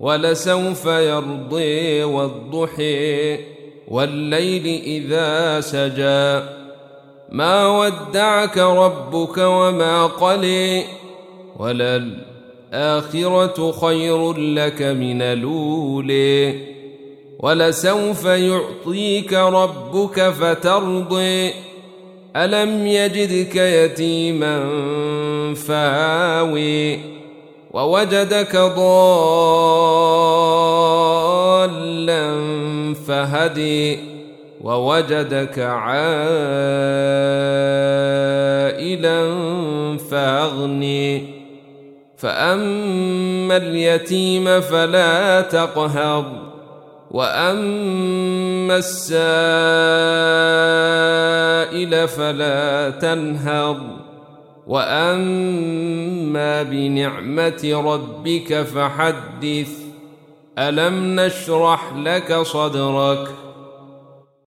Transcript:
ولسوف يرضي والضحي والليل إذا سجى. ما ودعك ربك وما قلي وللآخرة خير لك من الأولي. ولسوف يعطيك ربك فترضي. ألم يجدك يتيما فاوي. ووجدك ضالا فهدي ووجدك عائلا فأغني. فأما اليتيم فلا تقهر وأما السائل فلا تنهر. واما بنعمه ربك فحدث الم نشرح لك صدرك